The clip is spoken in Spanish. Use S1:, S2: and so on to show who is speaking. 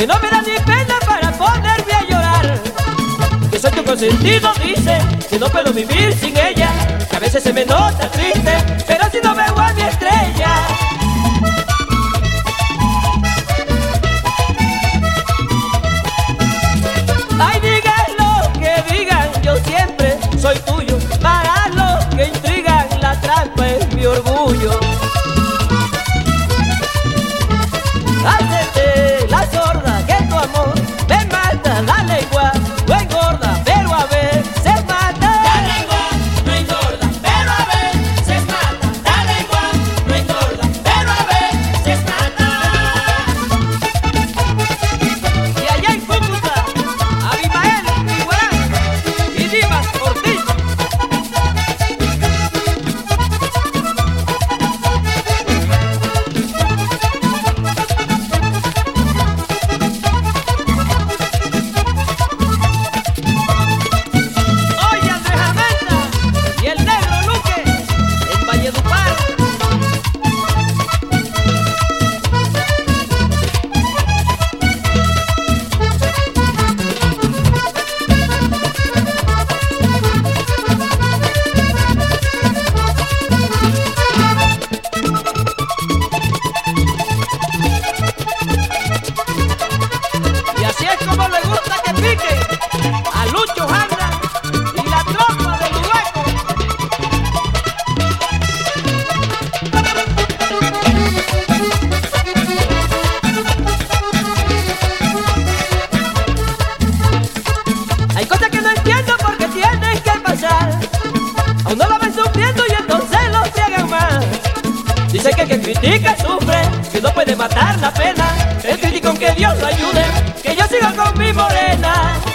S1: que no me da ni pena para ponerme a llorar. Que soy tu consentido, dice, que no puedo vivir sin ella, que a veces se me nota triste, critica y sufre, que no puede matar la pena. El crítico que Dios lo ayude, que yo sigo con mi morena.